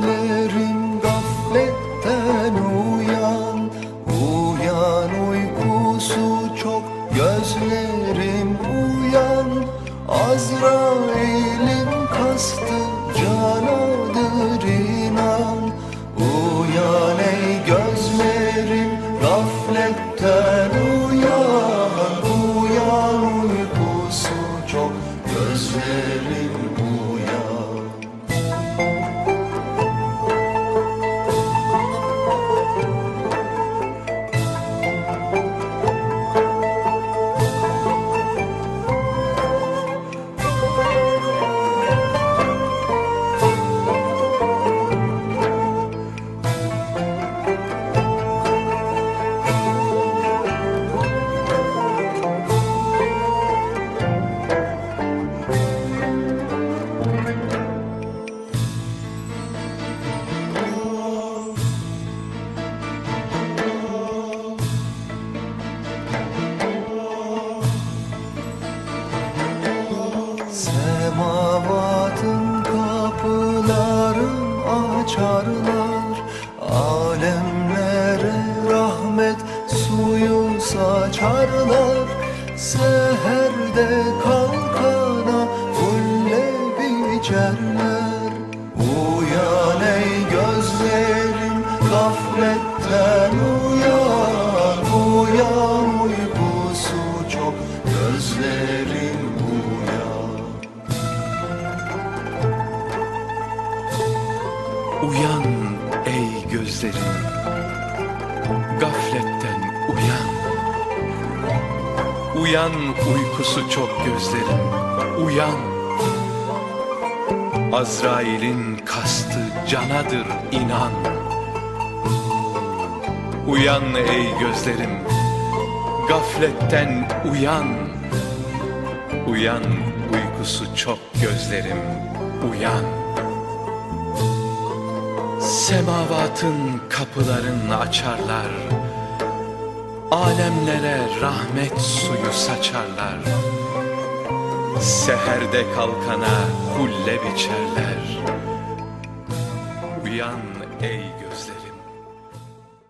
Gözlerim gafletten uyan Uyan uykusu çok. Gözlerim uyan Azrail'in kastı canadır inan. Uyan ey gözlerim gafletten uyan Uyan uykusu çok. Gözlerim Semavatın kapıların açarlar. Alemlere rahmet suyu saçarlar. Seherde kalkana hulle biçerler. Uyan ey gözlerim gaflet Uyan ey gözlerim. Gafletten uyan. Uyan uykusu çok gözlerim. Uyan. Azrail'in kastı canadır inan. Uyan ey gözlerim. Gafletten uyan. Uyan uykusu çok gözlerim. Uyan Semavatın kapılarını açarlar. Alemlere rahmet suyu saçarlar. Seherde kalkana hulle biçerler. Uyan ey